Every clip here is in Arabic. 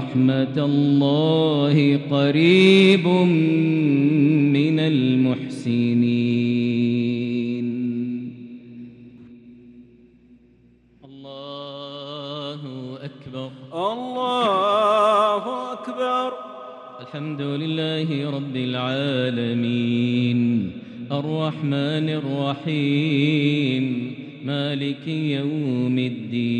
رحمة الله قريب من المحسنين. الله أكبر. الله أكبر. الحمد لله رب العالمين. الرحمن الرحيم. مالك يوم الدين.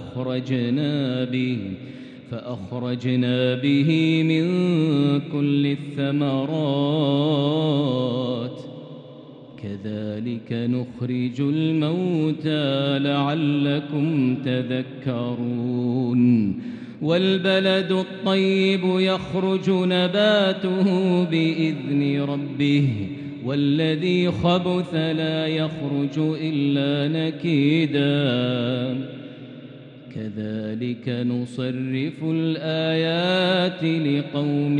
فأخرجنا به فأخرجنا به من كل الثمرات. كذلك نخرج الموتى لعلكم تذكرون. والبلد الطيب يخرج نباته بإذن ربه والذي خبث لا يخرج إلا نكيدا. كذلك نصرف الآيات لقوم